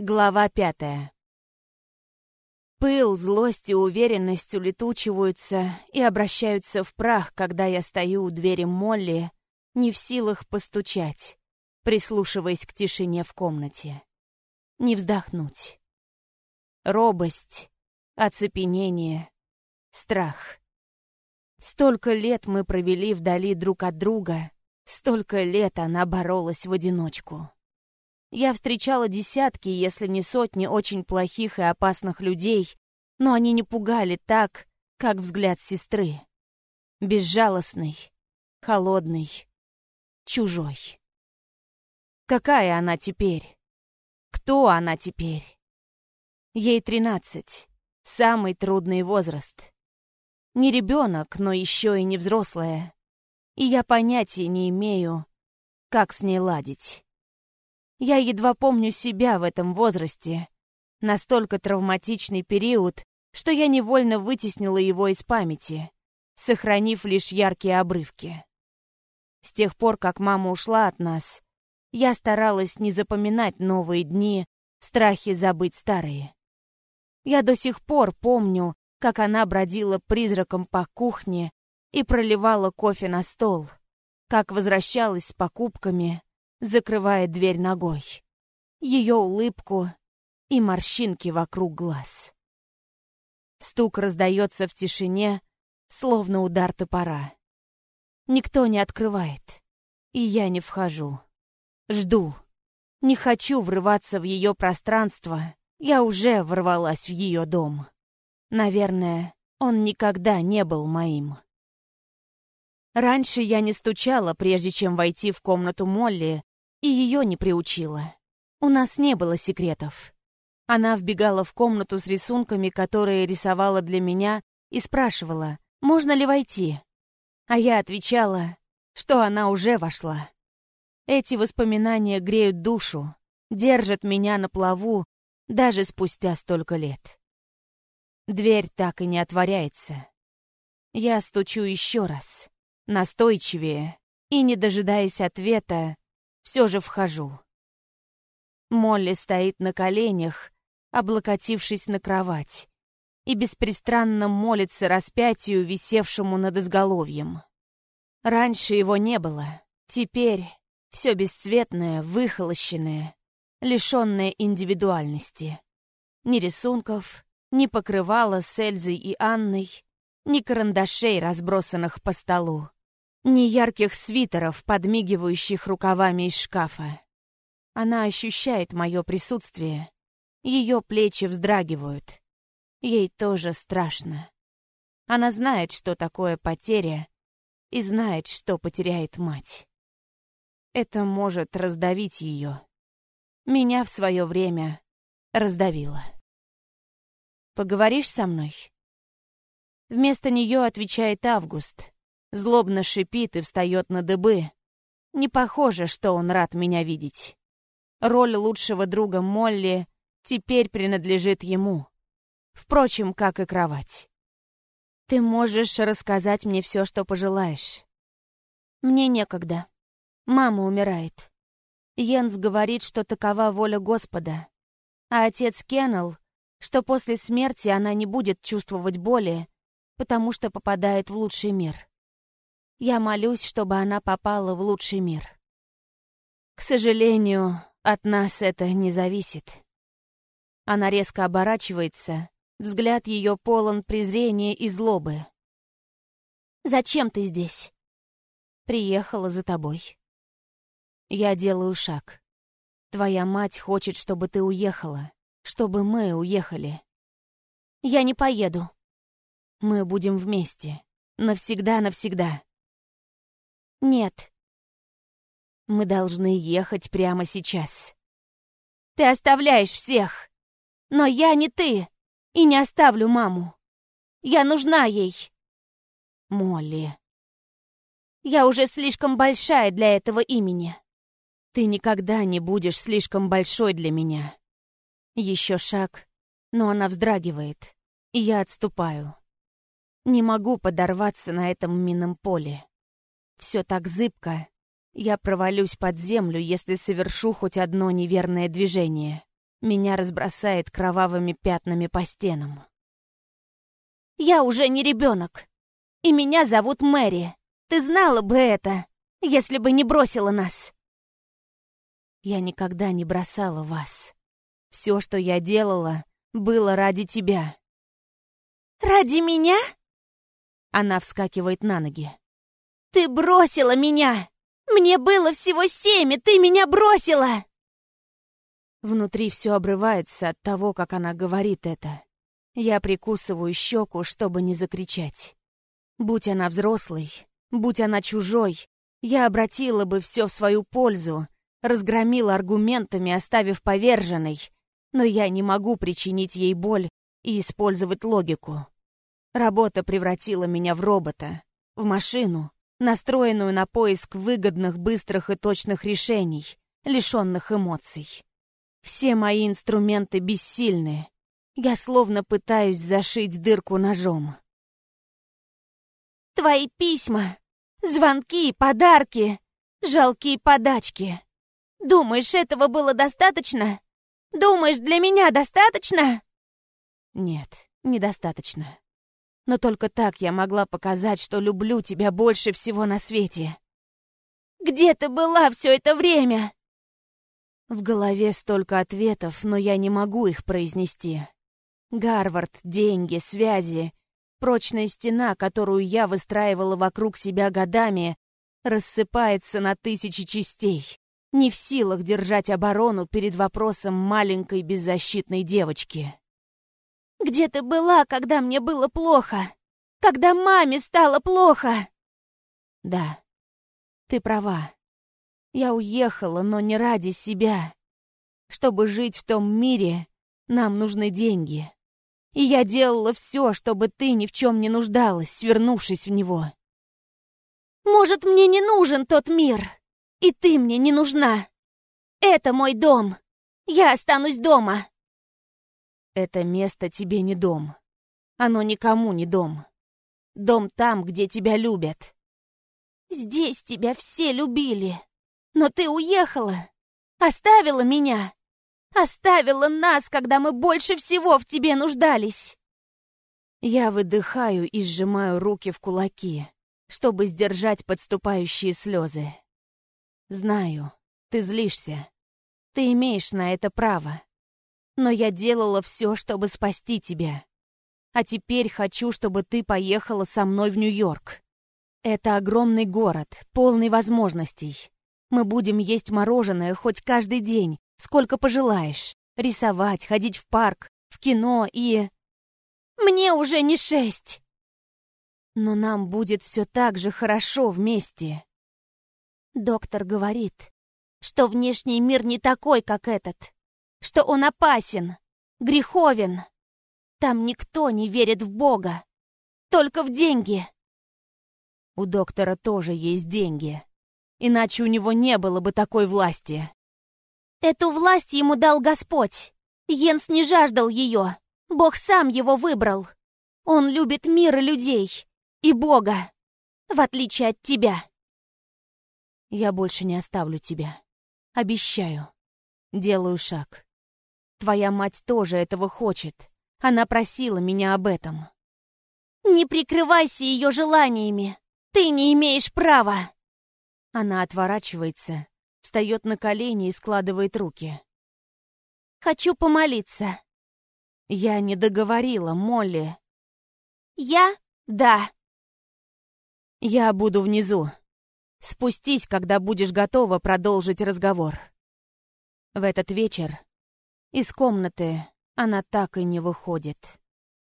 Глава пятая. Пыл, злость и уверенность улетучиваются и обращаются в прах, когда я стою у двери Молли, не в силах постучать, прислушиваясь к тишине в комнате. Не вздохнуть. Робость, оцепенение, страх. Столько лет мы провели вдали друг от друга, столько лет она боролась в одиночку. Я встречала десятки, если не сотни очень плохих и опасных людей, но они не пугали так, как взгляд сестры. Безжалостный, холодный, чужой. Какая она теперь? Кто она теперь? Ей тринадцать. Самый трудный возраст. Не ребенок, но еще и не взрослая. И я понятия не имею, как с ней ладить. Я едва помню себя в этом возрасте. Настолько травматичный период, что я невольно вытеснила его из памяти, сохранив лишь яркие обрывки. С тех пор, как мама ушла от нас, я старалась не запоминать новые дни в страхе забыть старые. Я до сих пор помню, как она бродила призраком по кухне и проливала кофе на стол, как возвращалась с покупками, закрывая дверь ногой. Ее улыбку и морщинки вокруг глаз. Стук раздается в тишине, словно удар топора. Никто не открывает, и я не вхожу. Жду. Не хочу врываться в ее пространство, я уже ворвалась в ее дом. Наверное, он никогда не был моим. Раньше я не стучала, прежде чем войти в комнату Молли, и ее не приучила. У нас не было секретов. Она вбегала в комнату с рисунками, которые рисовала для меня, и спрашивала, можно ли войти. А я отвечала, что она уже вошла. Эти воспоминания греют душу, держат меня на плаву даже спустя столько лет. Дверь так и не отворяется. Я стучу еще раз, настойчивее, и, не дожидаясь ответа, все же вхожу. Молли стоит на коленях, облокотившись на кровать, и беспристрастно молится распятию, висевшему над изголовьем. Раньше его не было, теперь все бесцветное, выхолощенное, лишенное индивидуальности. Ни рисунков, ни покрывала с Эльзой и Анной, ни карандашей, разбросанных по столу ни ярких свитеров, подмигивающих рукавами из шкафа. Она ощущает мое присутствие. Ее плечи вздрагивают. Ей тоже страшно. Она знает, что такое потеря, и знает, что потеряет мать. Это может раздавить ее. Меня в свое время раздавило. «Поговоришь со мной?» Вместо нее отвечает Август — Злобно шипит и встает на дыбы. Не похоже, что он рад меня видеть. Роль лучшего друга Молли теперь принадлежит ему. Впрочем, как и кровать. Ты можешь рассказать мне все, что пожелаешь. Мне некогда. Мама умирает. Йенс говорит, что такова воля Господа. А отец Кеннел, что после смерти она не будет чувствовать боли, потому что попадает в лучший мир. Я молюсь, чтобы она попала в лучший мир. К сожалению, от нас это не зависит. Она резко оборачивается, взгляд ее полон презрения и злобы. «Зачем ты здесь?» «Приехала за тобой». Я делаю шаг. Твоя мать хочет, чтобы ты уехала, чтобы мы уехали. Я не поеду. Мы будем вместе. Навсегда-навсегда. Нет. Мы должны ехать прямо сейчас. Ты оставляешь всех. Но я не ты. И не оставлю маму. Я нужна ей. Молли. Я уже слишком большая для этого имени. Ты никогда не будешь слишком большой для меня. Еще шаг, но она вздрагивает, и я отступаю. Не могу подорваться на этом минном поле. Все так зыбко. Я провалюсь под землю, если совершу хоть одно неверное движение. Меня разбросает кровавыми пятнами по стенам. «Я уже не ребенок, и меня зовут Мэри. Ты знала бы это, если бы не бросила нас». Я никогда не бросала вас. Все, что я делала, было ради тебя. «Ради меня?» Она вскакивает на ноги. «Ты бросила меня! Мне было всего семь, и ты меня бросила!» Внутри все обрывается от того, как она говорит это. Я прикусываю щеку, чтобы не закричать. Будь она взрослой, будь она чужой, я обратила бы все в свою пользу, разгромила аргументами, оставив поверженной, но я не могу причинить ей боль и использовать логику. Работа превратила меня в робота, в машину, настроенную на поиск выгодных, быстрых и точных решений, лишенных эмоций. Все мои инструменты бессильны. Я словно пытаюсь зашить дырку ножом. Твои письма, звонки, подарки, жалкие подачки. Думаешь, этого было достаточно? Думаешь, для меня достаточно? Нет, недостаточно. Но только так я могла показать, что люблю тебя больше всего на свете. Где ты была все это время? В голове столько ответов, но я не могу их произнести. Гарвард, деньги, связи, прочная стена, которую я выстраивала вокруг себя годами, рассыпается на тысячи частей, не в силах держать оборону перед вопросом маленькой беззащитной девочки. Где ты была, когда мне было плохо? Когда маме стало плохо?» «Да, ты права. Я уехала, но не ради себя. Чтобы жить в том мире, нам нужны деньги. И я делала все, чтобы ты ни в чем не нуждалась, свернувшись в него. Может, мне не нужен тот мир, и ты мне не нужна. Это мой дом. Я останусь дома. Это место тебе не дом. Оно никому не дом. Дом там, где тебя любят. Здесь тебя все любили. Но ты уехала. Оставила меня. Оставила нас, когда мы больше всего в тебе нуждались. Я выдыхаю и сжимаю руки в кулаки, чтобы сдержать подступающие слезы. Знаю, ты злишься. Ты имеешь на это право но я делала все, чтобы спасти тебя. А теперь хочу, чтобы ты поехала со мной в Нью-Йорк. Это огромный город, полный возможностей. Мы будем есть мороженое хоть каждый день, сколько пожелаешь. Рисовать, ходить в парк, в кино и... Мне уже не шесть. Но нам будет все так же хорошо вместе. Доктор говорит, что внешний мир не такой, как этот что он опасен, греховен. Там никто не верит в Бога, только в деньги. У доктора тоже есть деньги, иначе у него не было бы такой власти. Эту власть ему дал Господь. Йенс не жаждал ее. Бог сам его выбрал. Он любит мир и людей. И Бога. В отличие от тебя. Я больше не оставлю тебя. Обещаю. Делаю шаг. Твоя мать тоже этого хочет. Она просила меня об этом. Не прикрывайся ее желаниями. Ты не имеешь права. Она отворачивается, встает на колени и складывает руки. Хочу помолиться. Я не договорила, Молли. Я? Да. Я буду внизу. Спустись, когда будешь готова продолжить разговор. В этот вечер из комнаты она так и не выходит.